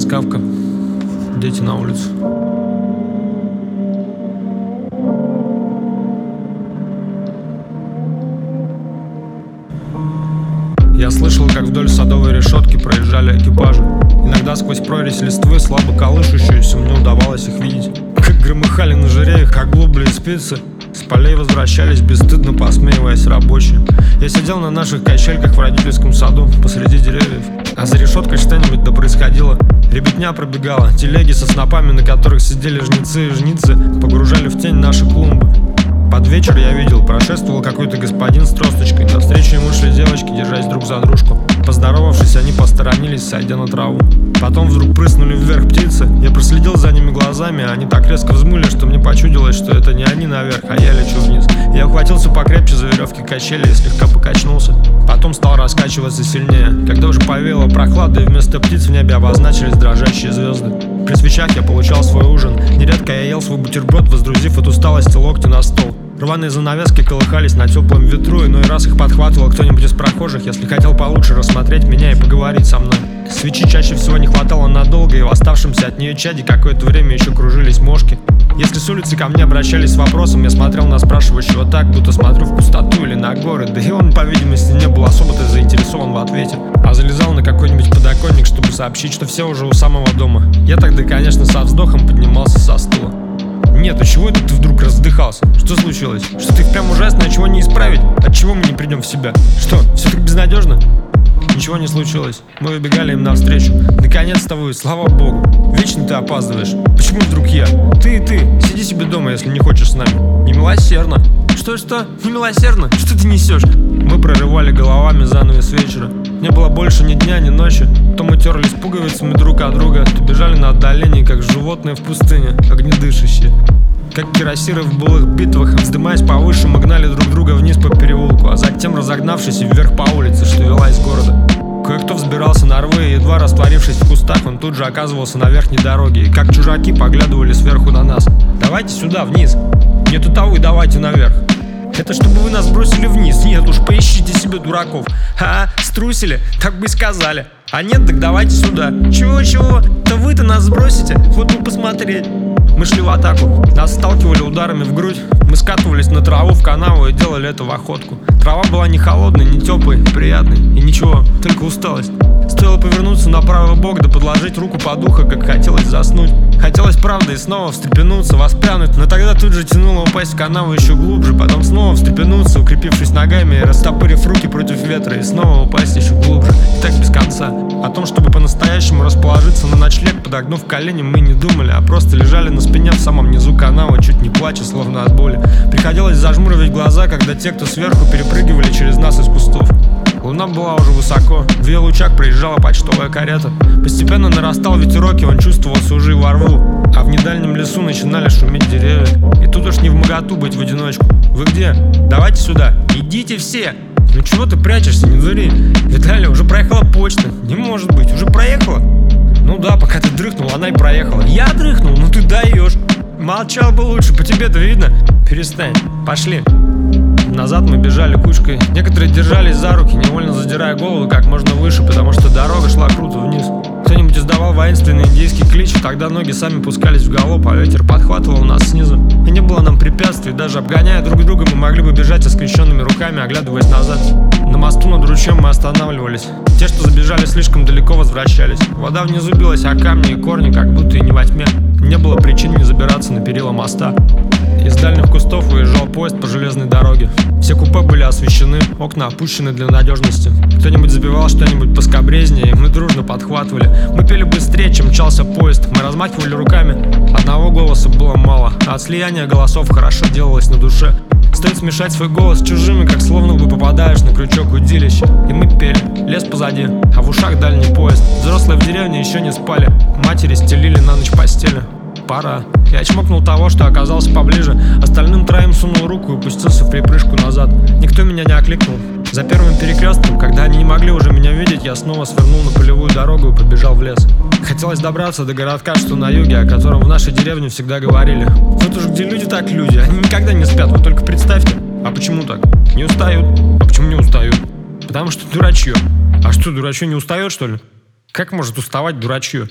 Кавка. Дети на улице. Я слышал, как вдоль садовой решетки проезжали экипажи. Иногда сквозь прорезь листвы, слабо колышущуюся, мне удавалось их видеть. Как громыхали на жире, как глубли спицы. С полей возвращались, бесстыдно посмеиваясь рабочие. Я сидел на наших качельках в родительском саду, посреди деревьев. А за решеткой что-нибудь да происходило. Ребятня пробегала, телеги со снопами, на которых сидели жнецы и жницы, погружали в тень наши клумбы. Под вечер я видел, прошествовал какой-то господин с тросточкой. Навстречу ему шли девочки, держась друг за дружку. Поздоровавшись, они посторонились, сойдя на траву. Потом вдруг прыснули вверх птицы. Я проследил за ними глазами, они так резко взмыли, что мне почудилось, что это не они наверх, а я лечу вниз. Я ухватился покрепче за веревки качели и слегка покачнулся. Потом стал раскачиваться сильнее. Когда уже повело прохлада и вместо птиц в небе обозначились дрожащие звезды. При свечах я получал свой ужин. Нередко я ел свой бутерброд, воздрузив от усталости локти на стол. Рваные занавески колыхались на теплом ветру, иной раз их подхватывал кто-нибудь из прохожих, если хотел получше рассмотреть меня и поговорить со мной. Свечи чаще всего не хватало надолго, и в оставшемся от нее чаде какое-то время еще кружились мошки. Если с улицы ко мне обращались с вопросом, я смотрел на спрашивающего так, будто смотрю в пустоту или на горы, да и он, по видимости, не был особо-то заинтересован в ответе, а залезал на какой-нибудь подоконник, чтобы сообщить, что все уже у самого дома. Я тогда, конечно, со вздохом поднимался со стула. Нет, а чего это ты вдруг раздыхался? Что случилось? Что ты прям ужасно, а чего не исправить? От чего мы не придем в себя? Что, все так безнадежно? Ничего не случилось. Мы выбегали им навстречу. Наконец-то вы, слава богу. Вечно ты опаздываешь. Почему вдруг я? Ты и ты. Сиди себе дома, если не хочешь с нами. Немилосердно. Что-что? Немилосердно? Что ты несешь? Мы прорывали головами было больше ни дня, ни ночи. То мы терлись пуговицами друг от друга, то бежали на отдалении, как животные в пустыне, огнедышащие. Как кирасиры в былых битвах, вздымаясь повыше, мы гнали друг друга вниз по переулку, а затем разогнавшись вверх по улице, что вела из города. Кое-кто взбирался на рвы, едва растворившись в кустах, он тут же оказывался на верхней дороге, и как чужаки поглядывали сверху на нас. «Давайте сюда, вниз!» «Нету того и давайте наверх!» Это чтобы вы нас бросили вниз. Нет уж, поищите себе дураков. А, струсили? Так бы и сказали. А нет, так давайте сюда. Чего-чего? Да вы-то нас сбросите. Вот бы посмотреть. Мы шли в атаку. Нас сталкивали ударами в грудь. Мы скатывались на траву в канаву и делали это в охотку. Трава была не холодной, не теплой, приятной. И ничего, только усталость. Стоило повернуться на правый бок да подложить руку под ухо, как хотелось заснуть. Хотелось, правда, и снова встрепенуться, воспрянуть, но тогда тут же тянуло упасть в канаву еще глубже, потом снова встрепенуться, укрепившись ногами и растопырив руки против ветра, и снова упасть еще конца. О том, чтобы по-настоящему расположиться на ночлег, подогнув колени, мы не думали, а просто лежали на спине в самом низу канавы, чуть не плача, словно от боли. Приходилось зажмуривать глаза, когда те, кто сверху, перепрыгивали через нас из кустов. Луна была уже высоко, в ее лучах проезжала почтовая карета. Постепенно нарастал ветерок, и он чувствовался уже во рву. А в недальнем лесу начинали шуметь деревья. И тут уж не в моготу быть в одиночку. Вы где? Давайте сюда. Идите все. Ну чего ты прячешься, не дури. Виталий, уже проехала почта. Не может быть, уже проехала? Ну да, пока ты дрыхнул, она и проехала. Я дрыхнул, ну ты даешь. Молчал бы лучше, по тебе-то видно. Перестань, пошли. Назад мы бежали кучкой. Некоторые держались за руки, невольно задирая голову как можно выше, потому что дорога шла круто вниз. Кто-нибудь издавал воинственный индийский клич, и тогда ноги сами пускались в галоп, а ветер подхватывал нас снизу. И не было нам препятствий, даже обгоняя друг друга, мы могли бы бежать скрещенными руками, оглядываясь назад. На мосту над ручьем мы останавливались. Те, что забежали слишком далеко, возвращались. Вода внизу билась о камни и корни, как будто и не во тьме. Не было причин не забираться на перила моста. Из дальних кустов уезжал поезд по железной дороге. Все купе были освещены, окна опущены для надежности. Кто-нибудь забивал что-нибудь поскобрезнее, мы дружно подхватывали. Мы пели быстрее, мчался поезд. Мы размахивали руками. Одного голоса было мало, а от слияния голосов хорошо делалось на душе. Стоит смешать свой голос с чужими, как словно бы попадаешь на крючок удилища. И мы пели, лес позади, а в ушах дальний поезд. Взрослые в деревне еще не спали, матери стелили на ночь постели пора. Я чмокнул того, что оказался поближе. Остальным троим сунул руку и пустился в припрыжку назад. Никто меня не окликнул. За первым перекрестком, когда они не могли уже меня видеть, я снова свернул на полевую дорогу и побежал в лес. Хотелось добраться до городка, что на юге, о котором в нашей деревне всегда говорили. Вот уж где люди, так люди. Они никогда не спят, вы только представьте. А почему так? Не устают. А почему не устают? Потому что дурачье. А что, дурачье не устает, что ли? Как может уставать дурачье?